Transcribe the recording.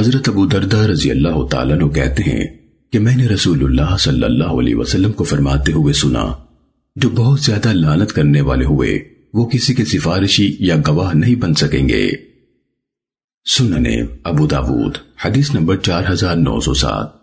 حضرت ابو دردہ رضی اللہ تعالیٰ عنہ کہتے ہیں کہ میں نے رسول اللہ صلی اللہ علیہ وسلم کو فرماتے ہوئے سنا، جو بہت زیادہ لانت کرنے والے ہوئے، وہ کسی کے سفارشی یا گواہ نہیں بن سکیں گے۔ سننے ابو داود، حدیث نمبر چار ہزار نو سو سات۔